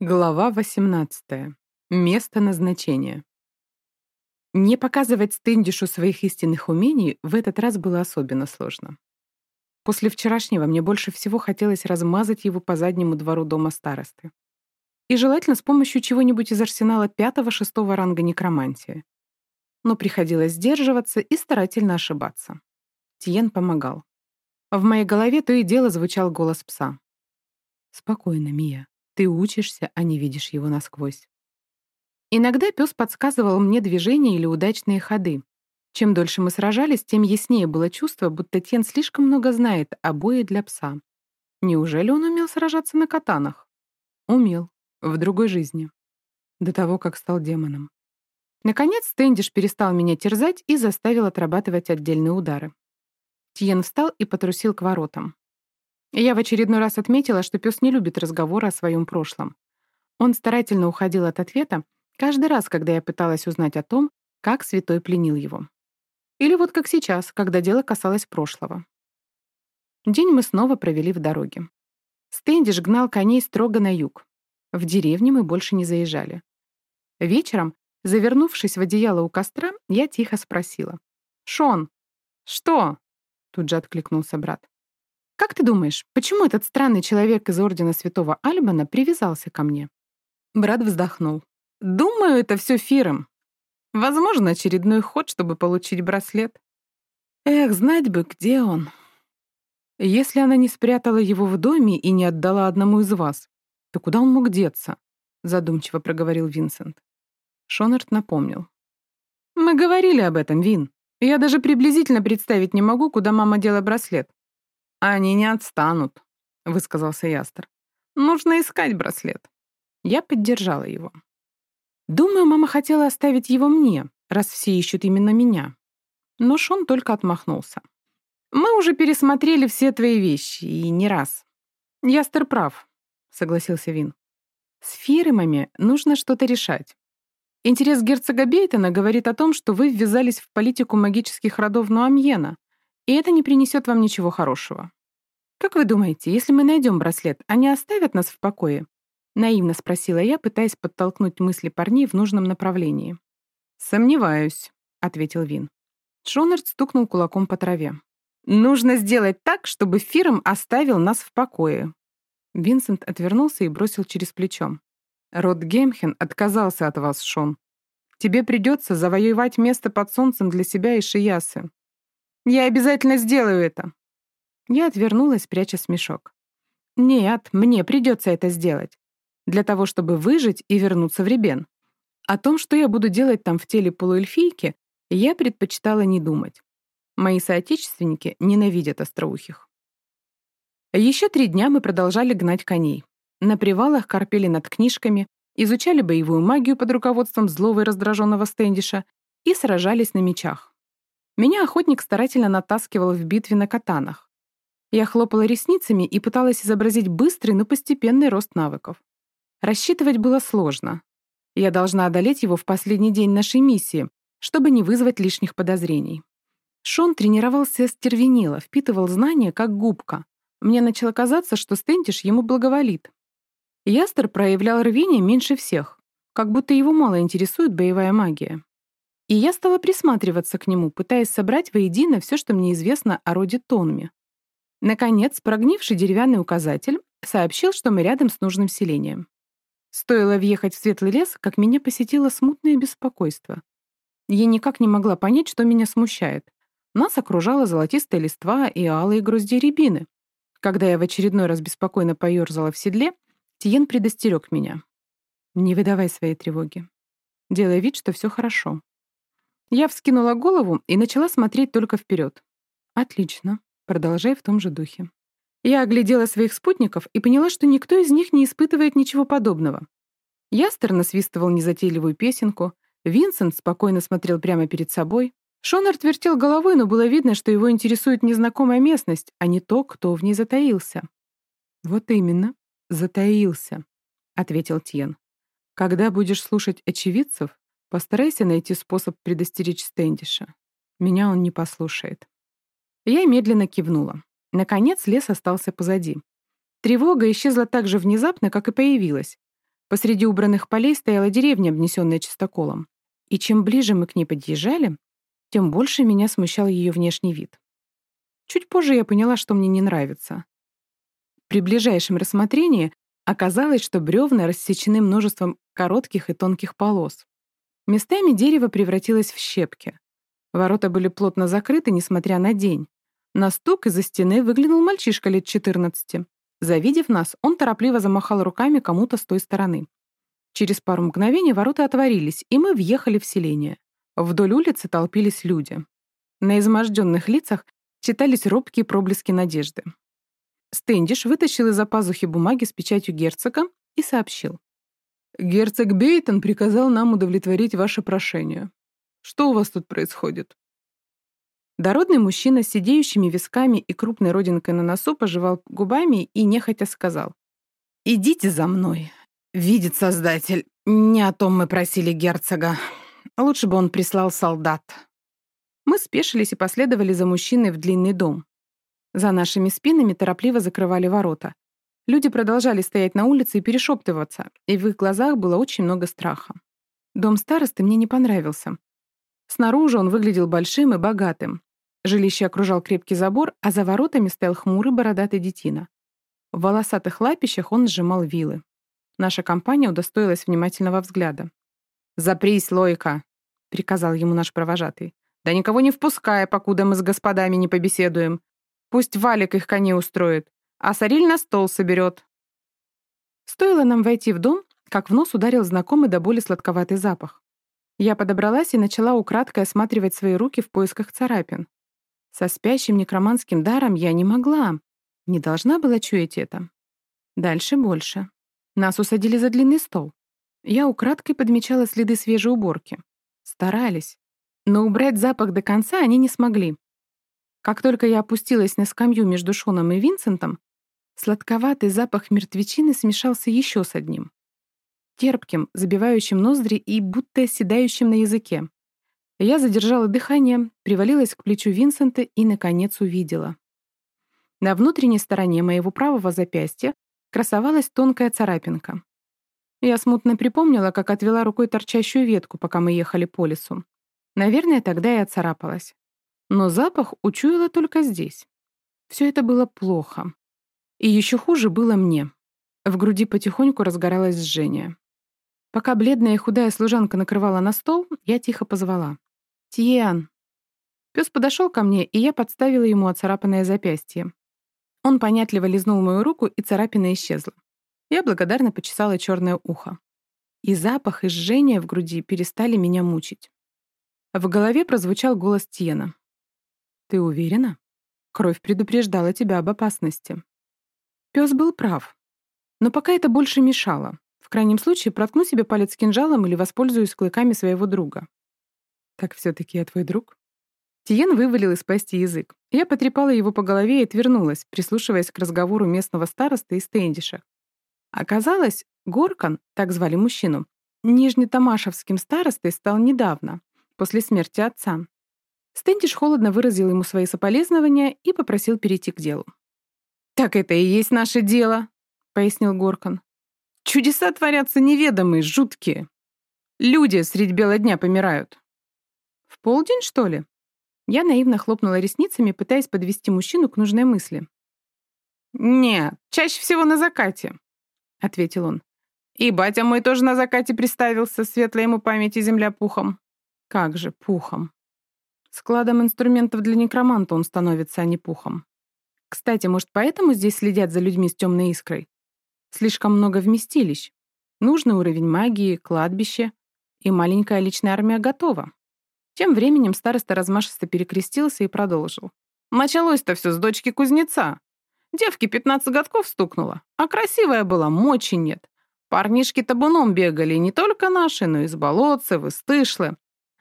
Глава 18. Место назначения. Не показывать Стэндишу своих истинных умений в этот раз было особенно сложно. После вчерашнего мне больше всего хотелось размазать его по заднему двору дома старосты. И желательно с помощью чего-нибудь из арсенала пятого-шестого ранга некромантии. Но приходилось сдерживаться и старательно ошибаться. Тиен помогал. В моей голове то и дело звучал голос пса. «Спокойно, Мия. Ты учишься, а не видишь его насквозь. Иногда пес подсказывал мне движения или удачные ходы. Чем дольше мы сражались, тем яснее было чувство, будто Тен слишком много знает о бое для пса. Неужели он умел сражаться на катанах? Умел. В другой жизни. До того, как стал демоном. Наконец, Стэндиш перестал меня терзать и заставил отрабатывать отдельные удары. Тиен встал и потрусил к воротам. Я в очередной раз отметила, что пес не любит разговора о своем прошлом. Он старательно уходил от ответа каждый раз, когда я пыталась узнать о том, как святой пленил его. Или вот как сейчас, когда дело касалось прошлого. День мы снова провели в дороге. Стэндиш гнал коней строго на юг. В деревне мы больше не заезжали. Вечером, завернувшись в одеяло у костра, я тихо спросила. «Шон!» «Что?» — тут же откликнулся брат. «Как ты думаешь, почему этот странный человек из Ордена Святого Альбана привязался ко мне?» Брат вздохнул. «Думаю, это все Фиром. Возможно, очередной ход, чтобы получить браслет. Эх, знать бы, где он. Если она не спрятала его в доме и не отдала одному из вас, то куда он мог деться?» Задумчиво проговорил Винсент. Шонард напомнил. «Мы говорили об этом, Вин. Я даже приблизительно представить не могу, куда мама дела браслет. «Они не отстанут», — высказался Ястер. «Нужно искать браслет». Я поддержала его. Думаю, мама хотела оставить его мне, раз все ищут именно меня. Но Шон только отмахнулся. «Мы уже пересмотрели все твои вещи, и не раз». «Ястер прав», — согласился Вин. «С фирмами нужно что-то решать. Интерес герцога Бейтона говорит о том, что вы ввязались в политику магических родов Нуамьена, и это не принесет вам ничего хорошего. Как вы думаете, если мы найдем браслет, они оставят нас в покое? Наивно спросила я, пытаясь подтолкнуть мысли парней в нужном направлении. «Сомневаюсь», — ответил Вин. Шонард стукнул кулаком по траве. «Нужно сделать так, чтобы Фирм оставил нас в покое». Винсент отвернулся и бросил через плечо. «Род Гемхен отказался от вас, Шон. Тебе придется завоевать место под солнцем для себя и Шиясы. Я обязательно сделаю это!» Я отвернулась, пряча смешок. «Нет, мне придется это сделать. Для того, чтобы выжить и вернуться в Ребен. О том, что я буду делать там в теле полуэльфийки, я предпочитала не думать. Мои соотечественники ненавидят остроухих. Еще три дня мы продолжали гнать коней. На привалах корпели над книжками, изучали боевую магию под руководством злого и раздраженного Стэндиша и сражались на мечах. Меня охотник старательно натаскивал в битве на катанах. Я хлопала ресницами и пыталась изобразить быстрый, но постепенный рост навыков. Рассчитывать было сложно. Я должна одолеть его в последний день нашей миссии, чтобы не вызвать лишних подозрений. Шон тренировался стервенело, впитывал знания, как губка. Мне начало казаться, что Стентиш ему благоволит. Ястер проявлял рвение меньше всех, как будто его мало интересует боевая магия. И я стала присматриваться к нему, пытаясь собрать воедино все, что мне известно о роде Тонми. Наконец, прогнивший деревянный указатель сообщил, что мы рядом с нужным селением. Стоило въехать в светлый лес, как меня посетило смутное беспокойство. Я никак не могла понять, что меня смущает. Нас окружала золотистая листва и алые грузди рябины. Когда я в очередной раз беспокойно поёрзала в седле, Тиен предостерег меня. «Не выдавай своей тревоги. Делай вид, что все хорошо. Я вскинула голову и начала смотреть только вперед. Отлично. Продолжай в том же духе. Я оглядела своих спутников и поняла, что никто из них не испытывает ничего подобного. Ястер насвистывал незатейливую песенку, Винсент спокойно смотрел прямо перед собой. Шонард вертел головой, но было видно, что его интересует незнакомая местность, а не то, кто в ней затаился. «Вот именно, затаился», — ответил Тьен. «Когда будешь слушать очевидцев, Постарайся найти способ предостеречь Стэндиша. Меня он не послушает. Я медленно кивнула. Наконец лес остался позади. Тревога исчезла так же внезапно, как и появилась. Посреди убранных полей стояла деревня, обнесенная чистоколом. И чем ближе мы к ней подъезжали, тем больше меня смущал ее внешний вид. Чуть позже я поняла, что мне не нравится. При ближайшем рассмотрении оказалось, что бревна рассечены множеством коротких и тонких полос. Местами дерево превратилось в щепки. Ворота были плотно закрыты, несмотря на день. На стук из-за стены выглянул мальчишка лет 14. Завидев нас, он торопливо замахал руками кому-то с той стороны. Через пару мгновений ворота отворились, и мы въехали в селение. Вдоль улицы толпились люди. На изможденных лицах читались робкие проблески надежды. Стендиш вытащил из-за пазухи бумаги с печатью герцога и сообщил. «Герцог Бейтон приказал нам удовлетворить ваше прошение. Что у вас тут происходит?» Дородный мужчина с сидеющими висками и крупной родинкой на носу пожевал губами и нехотя сказал. «Идите за мной. Видит Создатель. Не о том мы просили герцога. Лучше бы он прислал солдат». Мы спешились и последовали за мужчиной в длинный дом. За нашими спинами торопливо закрывали ворота. Люди продолжали стоять на улице и перешептываться, и в их глазах было очень много страха. Дом старосты мне не понравился. Снаружи он выглядел большим и богатым. Жилище окружал крепкий забор, а за воротами стоял хмурый бородатый детина. В волосатых лапищах он сжимал вилы. Наша компания удостоилась внимательного взгляда. «Запрись, Лойка!» — приказал ему наш провожатый. «Да никого не впуская, покуда мы с господами не побеседуем. Пусть Валик их коней устроит, а Сариль на стол соберет». Стоило нам войти в дом, как в нос ударил знакомый до боли сладковатый запах. Я подобралась и начала украдкой осматривать свои руки в поисках царапин. Со спящим некроманским даром я не могла, не должна была чуять это. Дальше больше. Нас усадили за длинный стол. Я украдкой подмечала следы свежей уборки. Старались. Но убрать запах до конца они не смогли. Как только я опустилась на скамью между Шоном и Винсентом, сладковатый запах мертвечины смешался еще с одним. Терпким, забивающим ноздри и будто оседающим на языке. Я задержала дыхание, привалилась к плечу Винсента и, наконец, увидела. На внутренней стороне моего правого запястья красовалась тонкая царапинка. Я смутно припомнила, как отвела рукой торчащую ветку, пока мы ехали по лесу. Наверное, тогда я царапалась. Но запах учуяла только здесь. Все это было плохо. И еще хуже было мне. В груди потихоньку разгоралось жжение. Пока бледная и худая служанка накрывала на стол, я тихо позвала. «Тиен!» Пес подошел ко мне, и я подставила ему оцарапанное запястье. Он понятливо лизнул мою руку, и царапина исчезла. Я благодарно почесала черное ухо. И запах и жжение в груди перестали меня мучить. В голове прозвучал голос Тиена. «Ты уверена? Кровь предупреждала тебя об опасности». Пес был прав. Но пока это больше мешало. В крайнем случае, проткну себе палец кинжалом или воспользуюсь клыками своего друга. «Так все-таки я твой друг?» Тиен вывалил из пасти язык. Я потрепала его по голове и отвернулась, прислушиваясь к разговору местного староста и стендиша. Оказалось, Горкан, так звали мужчину, нижнетамашевским старостой стал недавно, после смерти отца. Стендиш холодно выразил ему свои соболезнования и попросил перейти к делу. «Так это и есть наше дело», — пояснил Горкан. «Чудеса творятся неведомые, жуткие. Люди средь бела дня помирают. «В полдень, что ли?» Я наивно хлопнула ресницами, пытаясь подвести мужчину к нужной мысли. «Нет, чаще всего на закате», — ответил он. «И батя мой тоже на закате приставился, светлая ему памяти земля пухом». «Как же, пухом?» Складом инструментов для некроманта он становится, а не пухом. Кстати, может, поэтому здесь следят за людьми с темной искрой? Слишком много вместилищ. Нужный уровень магии, кладбище. И маленькая личная армия готова. Тем временем староста размашисто перекрестился и продолжил. «Началось-то все с дочки кузнеца. Девке 15 годков стукнуло, а красивая была, мочи нет. Парнишки табуном бегали, не только наши, но и из болотцев, из тышлы.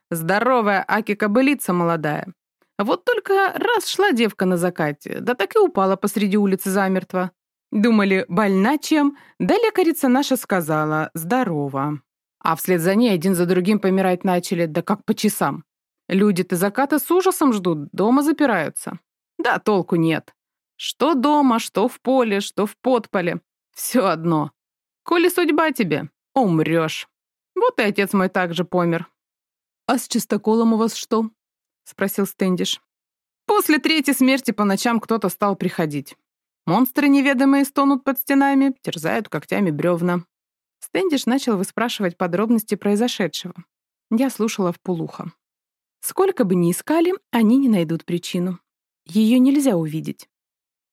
Здоровая аки-кобылица молодая. Вот только раз шла девка на закате, да так и упала посреди улицы замертво. Думали, больна чем, да лекарица наша сказала «здорово». А вслед за ней один за другим помирать начали, да как по часам. Люди-то заката с ужасом ждут, дома запираются. Да, толку нет. Что дома, что в поле, что в подполе. Все одно. Коли судьба тебе, Умрешь. Вот и отец мой также помер. А с чистоколом у вас что? Спросил Стэндиш. После третьей смерти по ночам кто-то стал приходить. Монстры неведомые стонут под стенами, терзают когтями бревна. Стэндиш начал выспрашивать подробности произошедшего. Я слушала вполуха. Сколько бы ни искали, они не найдут причину. Ее нельзя увидеть.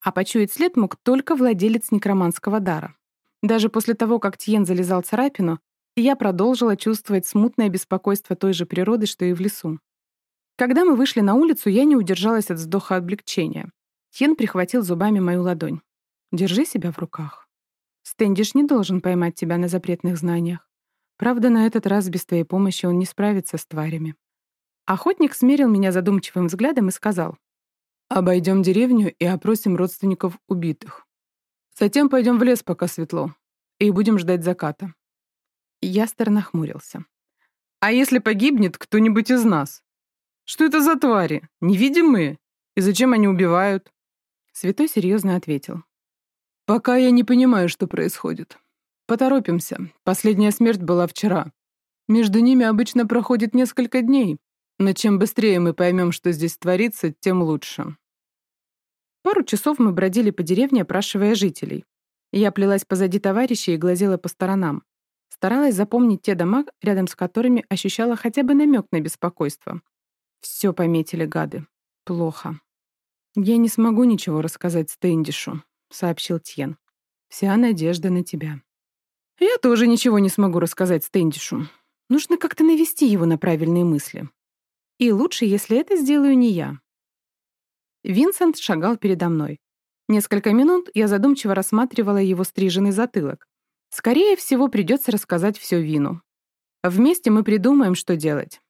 А почуять след мог только владелец некроманского дара. Даже после того, как Тьен залезал царапину, я продолжила чувствовать смутное беспокойство той же природы, что и в лесу. Когда мы вышли на улицу, я не удержалась от вздоха облегчения. Тьен прихватил зубами мою ладонь. «Держи себя в руках. Стэндиш не должен поймать тебя на запретных знаниях. Правда, на этот раз без твоей помощи он не справится с тварями». Охотник смерил меня задумчивым взглядом и сказал. «Обойдем деревню и опросим родственников убитых. Затем пойдем в лес, пока светло, и будем ждать заката». Ястер нахмурился. «А если погибнет кто-нибудь из нас? Что это за твари? Невидимые? И зачем они убивают?» Святой серьезно ответил. «Пока я не понимаю, что происходит. Поторопимся. Последняя смерть была вчера. Между ними обычно проходит несколько дней, но чем быстрее мы поймем, что здесь творится, тем лучше». Пару часов мы бродили по деревне, опрашивая жителей. Я плелась позади товарища и глазела по сторонам. Старалась запомнить те дома, рядом с которыми ощущала хотя бы намек на беспокойство. Все пометили гады. Плохо. «Я не смогу ничего рассказать Стэндишу», — сообщил Тьен. «Вся надежда на тебя». «Я тоже ничего не смогу рассказать Стэндишу. Нужно как-то навести его на правильные мысли. И лучше, если это сделаю не я». Винсент шагал передо мной. Несколько минут я задумчиво рассматривала его стриженный затылок. Скорее всего, придется рассказать все Вину. Вместе мы придумаем, что делать.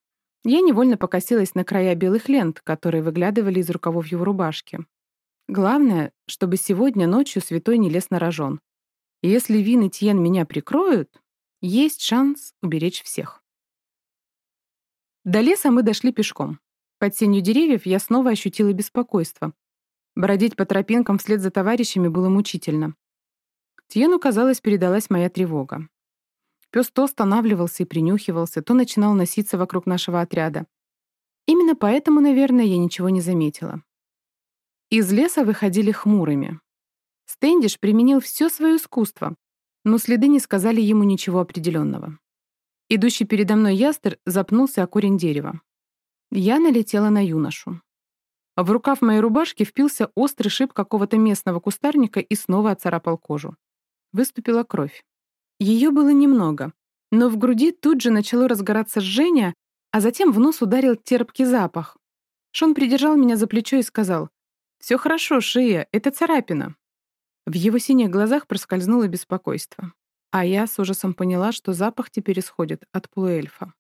Я невольно покосилась на края белых лент, которые выглядывали из рукавов его рубашки. Главное, чтобы сегодня ночью святой не лез на рожон. Если Вин и Тьен меня прикроют, есть шанс уберечь всех. До леса мы дошли пешком. Под сенью деревьев я снова ощутила беспокойство. Бродить по тропинкам вслед за товарищами было мучительно. Тьену, казалось, передалась моя тревога. Пес то останавливался и принюхивался, то начинал носиться вокруг нашего отряда. Именно поэтому, наверное, я ничего не заметила. Из леса выходили хмурыми. Стэндиш применил все свое искусство, но следы не сказали ему ничего определенного. Идущий передо мной ястер запнулся о корень дерева. Я налетела на юношу. В рукав моей рубашки впился острый шип какого-то местного кустарника и снова оцарапал кожу. Выступила кровь. Ее было немного, но в груди тут же начало разгораться жжение, а затем в нос ударил терпкий запах. Шон придержал меня за плечо и сказал, «Все хорошо, Шия, это царапина». В его синих глазах проскользнуло беспокойство. А я с ужасом поняла, что запах теперь исходит от полуэльфа.